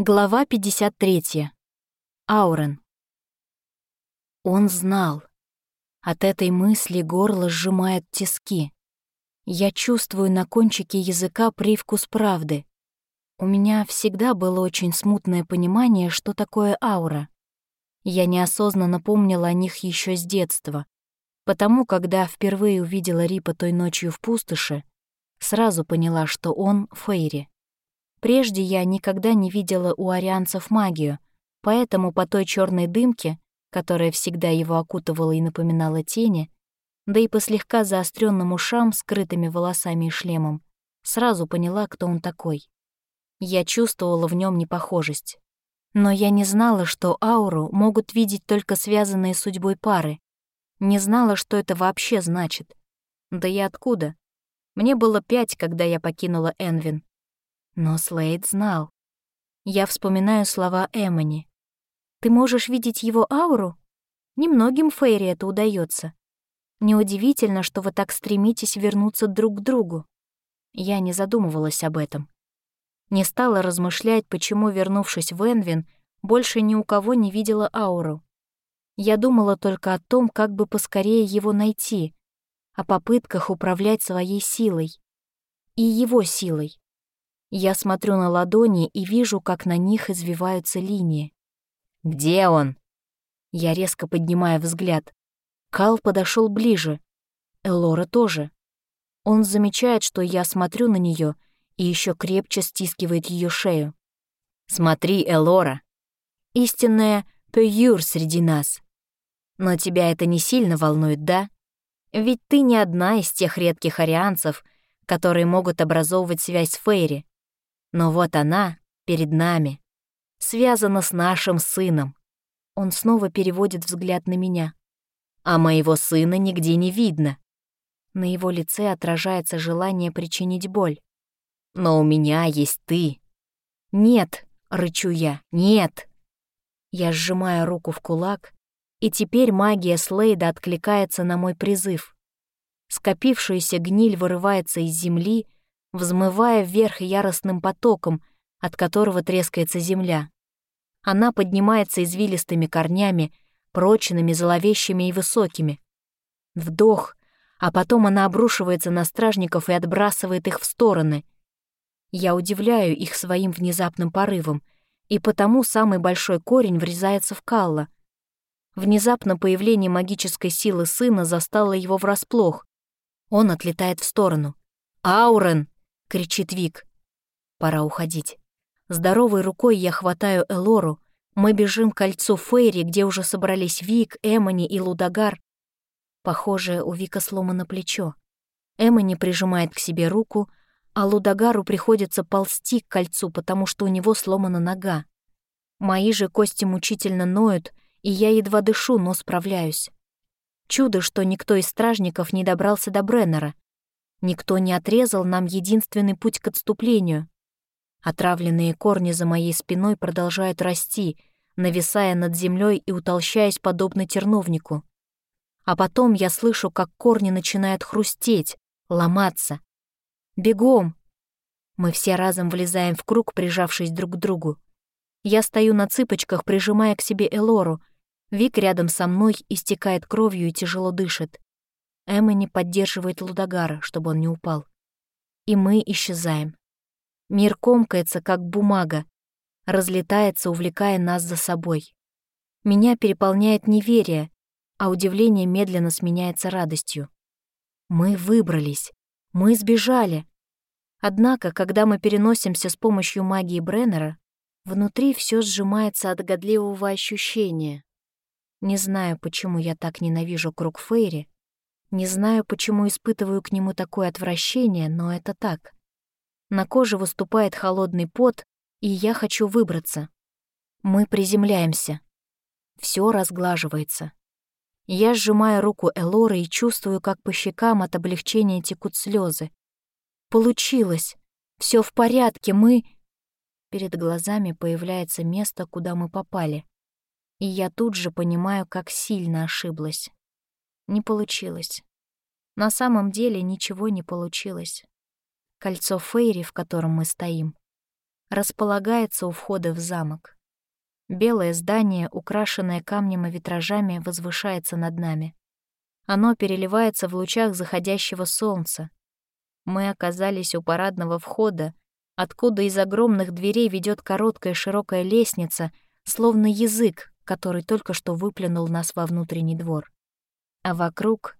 Глава 53. Аурен. Он знал. От этой мысли горло сжимает тиски. Я чувствую на кончике языка привкус правды. У меня всегда было очень смутное понимание, что такое аура. Я неосознанно помнила о них еще с детства, потому когда впервые увидела Рипа той ночью в пустоши, сразу поняла, что он — Фейри. Прежде я никогда не видела у арианцев магию, поэтому по той черной дымке, которая всегда его окутывала и напоминала тени, да и по слегка заостренным ушам, скрытыми волосами и шлемом, сразу поняла, кто он такой. Я чувствовала в нем непохожесть. Но я не знала, что ауру могут видеть только связанные судьбой пары. Не знала, что это вообще значит. Да и откуда? Мне было пять, когда я покинула Энвин. Но Слейд знал. Я вспоминаю слова Эмони. «Ты можешь видеть его ауру? Немногим Фейри это удается. Неудивительно, что вы так стремитесь вернуться друг к другу». Я не задумывалась об этом. Не стала размышлять, почему, вернувшись в Энвин, больше ни у кого не видела ауру. Я думала только о том, как бы поскорее его найти, о попытках управлять своей силой. И его силой. Я смотрю на ладони и вижу, как на них извиваются линии. «Где он?» Я резко поднимаю взгляд. Кал подошел ближе. Элора тоже. Он замечает, что я смотрю на нее и еще крепче стискивает ее шею. «Смотри, Элора. Истинная Пеюр среди нас. Но тебя это не сильно волнует, да? Ведь ты не одна из тех редких арианцев, которые могут образовывать связь с Фейри. Но вот она перед нами, связана с нашим сыном. Он снова переводит взгляд на меня. А моего сына нигде не видно. На его лице отражается желание причинить боль. Но у меня есть ты. Нет, рычу я, нет. Я сжимаю руку в кулак, и теперь магия Слейда откликается на мой призыв. Скопившаяся гниль вырывается из земли — взмывая вверх яростным потоком, от которого трескается земля. Она поднимается извилистыми корнями, прочными, зловещими и высокими. Вдох, а потом она обрушивается на стражников и отбрасывает их в стороны. Я удивляю их своим внезапным порывом, и потому самый большой корень врезается в Калла. Внезапно появление магической силы сына застало его врасплох. Он отлетает в сторону. «Аурен!» — кричит Вик. Пора уходить. Здоровой рукой я хватаю Элору. Мы бежим к кольцу Фейри, где уже собрались Вик, Эмони и Лудогар. Похоже, у Вика сломано плечо. Эмони прижимает к себе руку, а Лудагару приходится ползти к кольцу, потому что у него сломана нога. Мои же кости мучительно ноют, и я едва дышу, но справляюсь. Чудо, что никто из стражников не добрался до Бреннера, Никто не отрезал нам единственный путь к отступлению. Отравленные корни за моей спиной продолжают расти, нависая над землей и утолщаясь подобно терновнику. А потом я слышу, как корни начинают хрустеть, ломаться. «Бегом!» Мы все разом влезаем в круг, прижавшись друг к другу. Я стою на цыпочках, прижимая к себе Элору. Вик рядом со мной истекает кровью и тяжело дышит. Эммони поддерживает Лудогара, чтобы он не упал. И мы исчезаем. Мир комкается, как бумага, разлетается, увлекая нас за собой. Меня переполняет неверие, а удивление медленно сменяется радостью. Мы выбрались, мы сбежали. Однако, когда мы переносимся с помощью магии Бреннера, внутри все сжимается от годливого ощущения. Не знаю, почему я так ненавижу круг Фейри, не знаю, почему испытываю к нему такое отвращение, но это так. На коже выступает холодный пот, и я хочу выбраться. Мы приземляемся. Все разглаживается. Я сжимаю руку Элоры и чувствую, как по щекам от облегчения текут слезы. Получилось. Все в порядке, мы... Перед глазами появляется место, куда мы попали. И я тут же понимаю, как сильно ошиблась. Не получилось. На самом деле ничего не получилось. Кольцо Фейри, в котором мы стоим, располагается у входа в замок. Белое здание, украшенное камнем и витражами, возвышается над нами. Оно переливается в лучах заходящего солнца. Мы оказались у парадного входа, откуда из огромных дверей ведет короткая широкая лестница, словно язык, который только что выплюнул нас во внутренний двор. А вокруг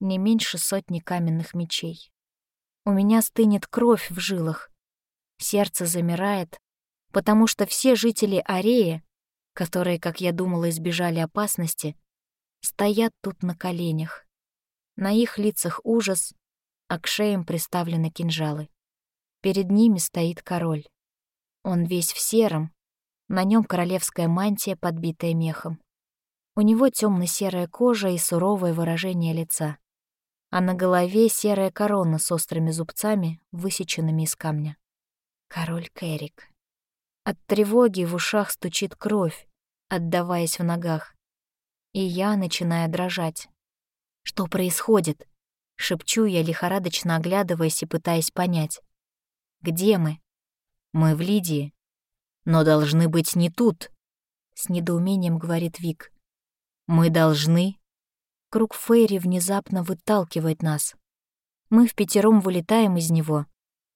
не меньше сотни каменных мечей. У меня стынет кровь в жилах. Сердце замирает, потому что все жители Ареи, которые, как я думала, избежали опасности, стоят тут на коленях. На их лицах ужас, а к шеям приставлены кинжалы. Перед ними стоит король. Он весь в сером, на нем королевская мантия, подбитая мехом. У него темно серая кожа и суровое выражение лица, а на голове серая корона с острыми зубцами, высеченными из камня. Король Кэрик. От тревоги в ушах стучит кровь, отдаваясь в ногах. И я начинаю дрожать. «Что происходит?» — шепчу я, лихорадочно оглядываясь и пытаясь понять. «Где мы?» «Мы в Лидии. Но должны быть не тут», — с недоумением говорит Вик. «Мы должны...» Круг Фейри внезапно выталкивает нас. Мы в пятером вылетаем из него.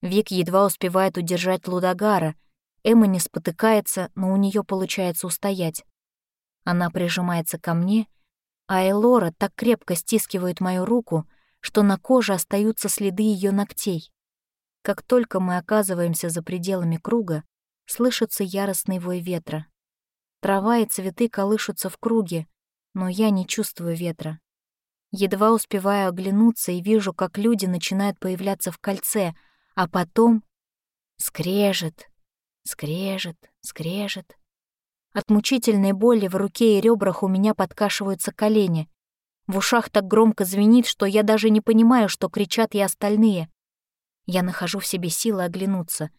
Вик едва успевает удержать Лудогара — Эмма не спотыкается, но у нее получается устоять. Она прижимается ко мне, а Элора так крепко стискивает мою руку, что на коже остаются следы ее ногтей. Как только мы оказываемся за пределами круга, слышится яростный вой ветра. Трава и цветы колышутся в круге, но я не чувствую ветра. Едва успеваю оглянуться и вижу, как люди начинают появляться в кольце, а потом скрежет, Скрежет, скрежет. От мучительной боли в руке и ребрах у меня подкашиваются колени. В ушах так громко звенит, что я даже не понимаю, что кричат и остальные. Я нахожу в себе силы оглянуться.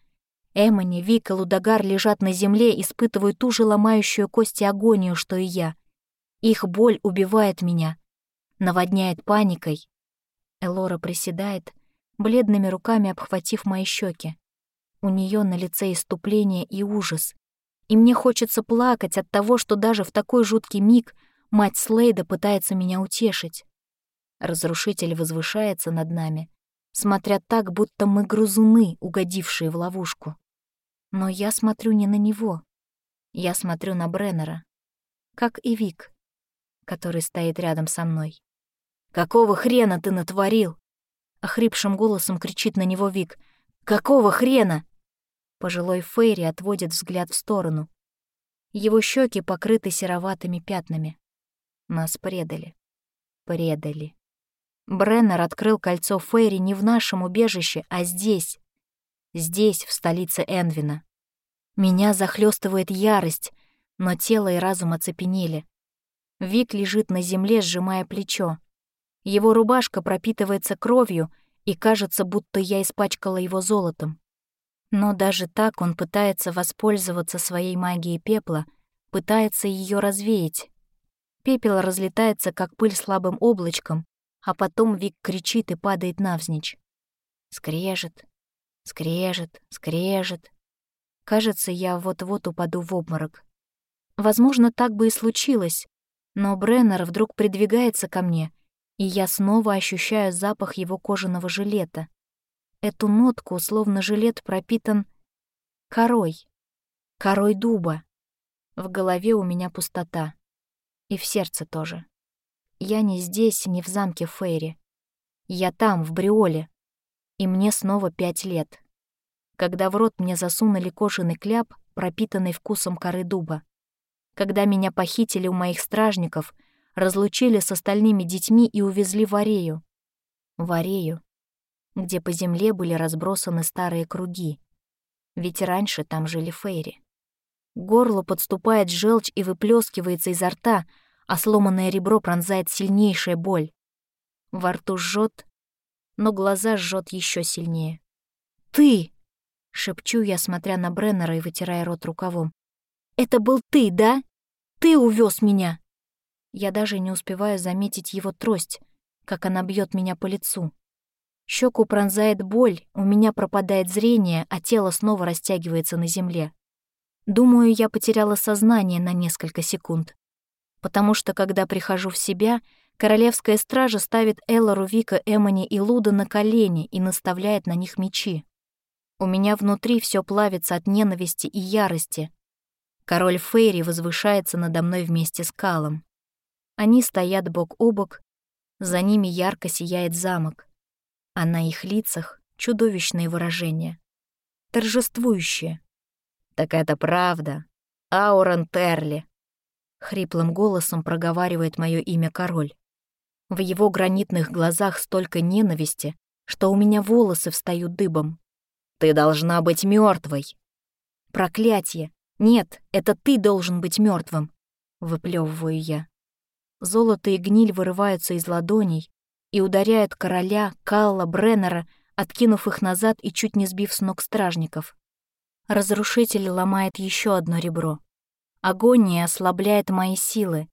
Эмони, Вик и Лудогар лежат на земле, испытывают ту же ломающую кости агонию, что и я. Их боль убивает меня, наводняет паникой. Элора приседает, бледными руками обхватив мои щеки. У нее на лице иступление и ужас. И мне хочется плакать от того, что даже в такой жуткий миг мать Слейда пытается меня утешить. Разрушитель возвышается над нами, смотря так, будто мы грузуны, угодившие в ловушку. Но я смотрю не на него. Я смотрю на Бреннера. Как и Вик, который стоит рядом со мной. «Какого хрена ты натворил?» Охрипшим голосом кричит на него Вик. «Какого хрена?» Пожилой Фейри отводит взгляд в сторону. Его щеки покрыты сероватыми пятнами. Нас предали. Предали. Бреннер открыл кольцо Фейри не в нашем убежище, а здесь. Здесь, в столице Энвина. Меня захлестывает ярость, но тело и разум оцепенели. Вик лежит на земле, сжимая плечо. Его рубашка пропитывается кровью, и кажется, будто я испачкала его золотом. Но даже так он пытается воспользоваться своей магией пепла, пытается ее развеять. Пепел разлетается, как пыль слабым облачком, а потом Вик кричит и падает навзничь. Скрежет, скрежет, скрежет. Кажется, я вот-вот упаду в обморок. Возможно, так бы и случилось, но Бреннер вдруг придвигается ко мне, и я снова ощущаю запах его кожаного жилета. Эту нотку, словно жилет, пропитан корой, корой дуба. В голове у меня пустота. И в сердце тоже. Я не здесь, не в замке Фейри. Я там, в Бриоле. И мне снова пять лет. Когда в рот мне засунули кожаный кляп, пропитанный вкусом коры дуба. Когда меня похитили у моих стражников, разлучили с остальными детьми и увезли в Арею. В Арею, где по земле были разбросаны старые круги. Ведь раньше там жили фейри. К горлу подступает желчь и выплескивается изо рта, а сломанное ребро пронзает сильнейшая боль. Во рту жжет, но глаза жжет еще сильнее. «Ты!» — шепчу я, смотря на Бреннера и вытирая рот рукавом. «Это был ты, да? Ты увез меня!» Я даже не успеваю заметить его трость, как она бьет меня по лицу. Щеку пронзает боль, у меня пропадает зрение, а тело снова растягивается на земле. Думаю, я потеряла сознание на несколько секунд. Потому что, когда прихожу в себя, королевская стража ставит Эллару, Вика, Эмони и Луда на колени и наставляет на них мечи. У меня внутри все плавится от ненависти и ярости. Король Фейри возвышается надо мной вместе с Калом. Они стоят бок о бок, за ними ярко сияет замок а на их лицах чудовищные выражения. Торжествующие. «Так это правда. Аурен Терли!» Хриплым голосом проговаривает мое имя король. В его гранитных глазах столько ненависти, что у меня волосы встают дыбом. «Ты должна быть мертвой. «Проклятие! Нет, это ты должен быть мертвым, выплевываю я. Золото и гниль вырываются из ладоней, и ударяют короля, Калла, Бреннера, откинув их назад и чуть не сбив с ног стражников. Разрушитель ломает еще одно ребро. Агония ослабляет мои силы.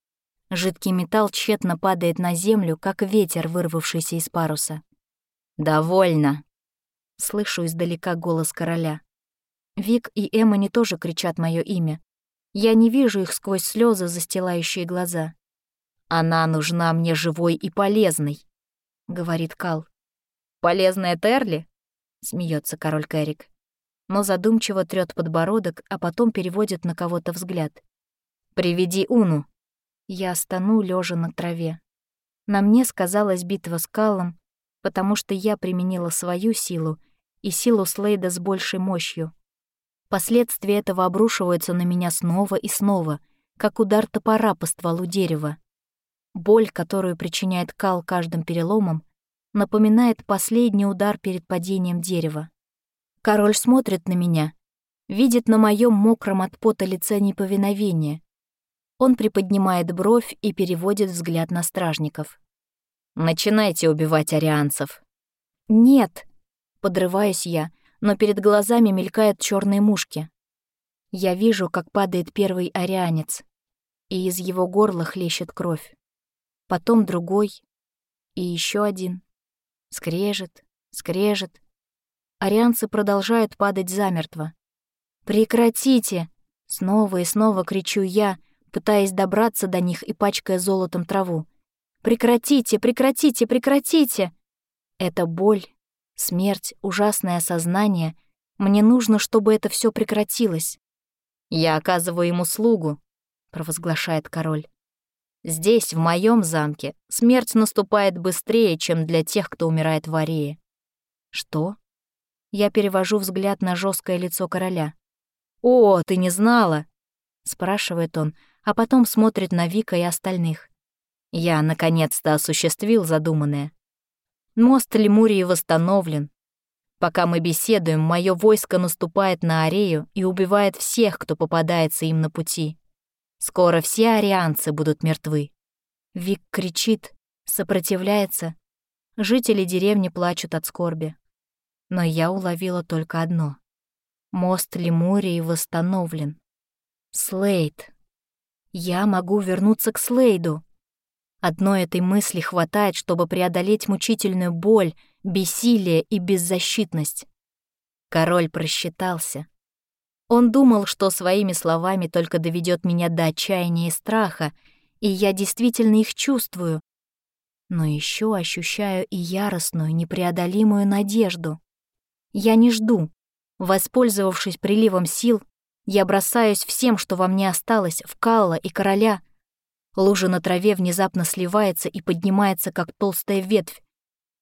Жидкий металл тщетно падает на землю, как ветер, вырвавшийся из паруса. «Довольно!» Слышу издалека голос короля. Вик и Эммони тоже кричат мое имя. Я не вижу их сквозь слезы, застилающие глаза. Она нужна мне живой и полезной. — говорит Кал. «Полезная Терли?» — смеется король Кэрик. Но задумчиво трёт подбородок, а потом переводит на кого-то взгляд. «Приведи Уну!» Я стану, лежа на траве. На мне сказалась битва с Калом, потому что я применила свою силу и силу Слейда с большей мощью. Последствия этого обрушиваются на меня снова и снова, как удар топора по стволу дерева. Боль, которую причиняет кал каждым переломом, напоминает последний удар перед падением дерева. Король смотрит на меня, видит на моем мокром от пота лице неповиновение. Он приподнимает бровь и переводит взгляд на стражников. «Начинайте убивать арианцев». «Нет!» — подрываюсь я, но перед глазами мелькают черные мушки. Я вижу, как падает первый арианец, и из его горла хлещет кровь потом другой и еще один. Скрежет, скрежет. Арианцы продолжают падать замертво. «Прекратите!» — снова и снова кричу я, пытаясь добраться до них и пачкая золотом траву. «Прекратите, прекратите, прекратите!» Это боль, смерть, ужасное осознание. Мне нужно, чтобы это все прекратилось. «Я оказываю ему слугу», — провозглашает король. Здесь, в моем замке, смерть наступает быстрее, чем для тех, кто умирает в Арее. Что? Я перевожу взгляд на жесткое лицо короля. «О, ты не знала?» — спрашивает он, а потом смотрит на Вика и остальных. Я, наконец-то, осуществил задуманное. Мост Лемурии восстановлен. Пока мы беседуем, мое войско наступает на Арею и убивает всех, кто попадается им на пути. Скоро все арианцы будут мертвы. Вик кричит, сопротивляется. Жители деревни плачут от скорби. Но я уловила только одно. Мост Лемурии восстановлен. Слейд. Я могу вернуться к Слейду. Одной этой мысли хватает, чтобы преодолеть мучительную боль, бессилие и беззащитность. Король просчитался. Он думал, что своими словами только доведет меня до отчаяния и страха, и я действительно их чувствую. Но еще ощущаю и яростную, непреодолимую надежду. Я не жду. Воспользовавшись приливом сил, я бросаюсь всем, что во мне осталось, в Калла и Короля. Лужа на траве внезапно сливается и поднимается, как толстая ветвь.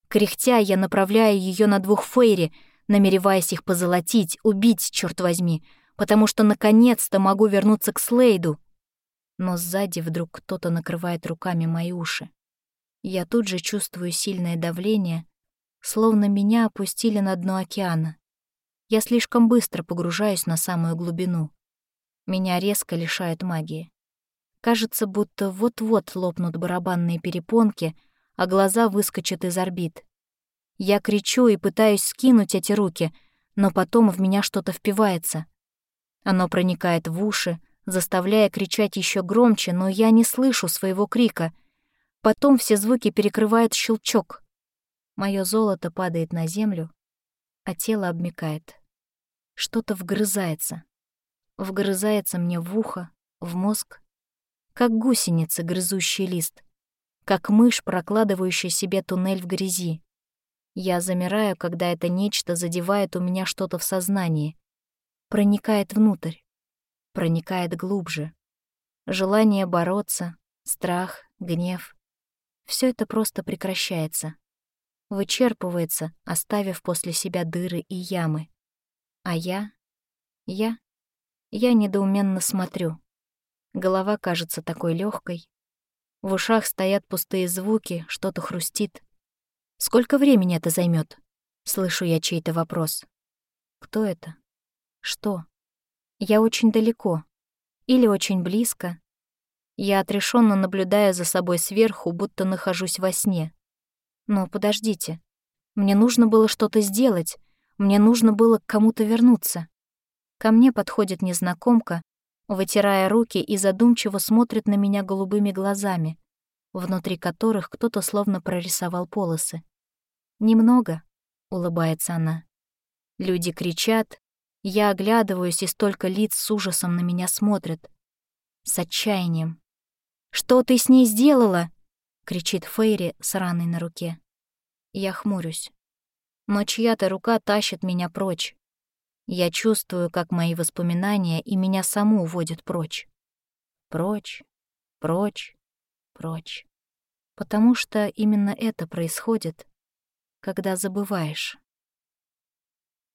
Кряхтя, я направляю ее на двух Фейри — намереваясь их позолотить, убить, черт возьми, потому что наконец-то могу вернуться к Слейду. Но сзади вдруг кто-то накрывает руками мои уши. Я тут же чувствую сильное давление, словно меня опустили на дно океана. Я слишком быстро погружаюсь на самую глубину. Меня резко лишают магии. Кажется, будто вот-вот лопнут барабанные перепонки, а глаза выскочат из орбит. Я кричу и пытаюсь скинуть эти руки, но потом в меня что-то впивается. Оно проникает в уши, заставляя кричать еще громче, но я не слышу своего крика. Потом все звуки перекрывает щелчок. Мое золото падает на землю, а тело обмикает. Что-то вгрызается. Вгрызается мне в ухо, в мозг, как гусеница, грызущий лист, как мышь, прокладывающая себе туннель в грязи. Я замираю, когда это нечто задевает у меня что-то в сознании, проникает внутрь, проникает глубже. Желание бороться, страх, гнев — все это просто прекращается, вычерпывается, оставив после себя дыры и ямы. А я... я... я недоуменно смотрю. Голова кажется такой легкой. В ушах стоят пустые звуки, что-то хрустит. Сколько времени это займет? Слышу я чей-то вопрос. Кто это? Что? Я очень далеко. Или очень близко. Я отрешенно наблюдаю за собой сверху, будто нахожусь во сне. Но подождите. Мне нужно было что-то сделать. Мне нужно было к кому-то вернуться. Ко мне подходит незнакомка, вытирая руки и задумчиво смотрит на меня голубыми глазами, внутри которых кто-то словно прорисовал полосы. «Немного», — улыбается она. Люди кричат, я оглядываюсь, и столько лиц с ужасом на меня смотрят. С отчаянием. «Что ты с ней сделала?» — кричит Фейри с раной на руке. Я хмурюсь. Но чья-то рука тащит меня прочь. Я чувствую, как мои воспоминания и меня саму уводят прочь. Прочь, прочь, прочь. Потому что именно это происходит, когда забываешь.